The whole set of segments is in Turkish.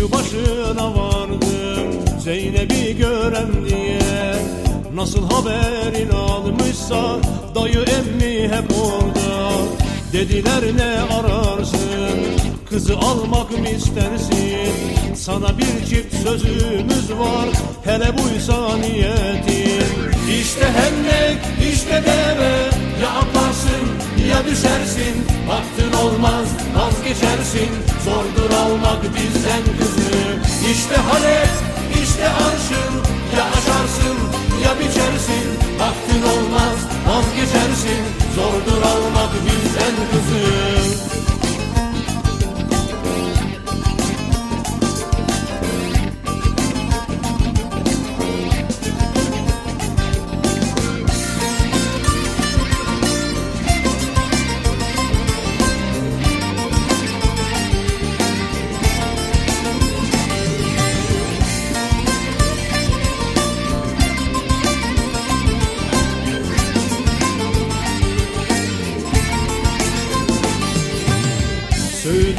Kuyu başına vardım Zeynep'i görem diye. Nasıl haberin almışsa Dayı emmi hep orada. Dediler ne ararsın Kızı almak mı istersin? Sana bir çift sözümüz var Hele buysa niyetin. İşte hendek işte deve Ya atlarsın ya düşersin. Baktın olmaz vazgeçersin Zordur almak bizden kızı. İşte Halep işte arşın. Ya aşarsın ya biçersin. Baktın olmaz vazgeçersin. Zordur almak bizden kızı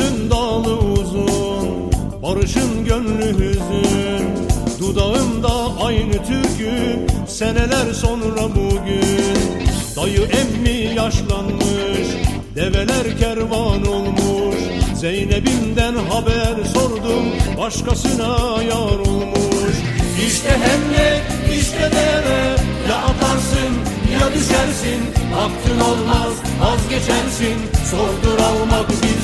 Söğüdün dalı uzun, barışın gönlü hüzün. Dudağımda aynı türkü, seneler sonra bugün. Dayı emmi yaşlanmış, develer kervan olmuş. Zeynep'imden haber sordum, başkasına yar olmuş. İşte hemlek, işte deve, ya atarsın ya düşersin. Baktın olmaz vazgeçersin. Sordur almak bizden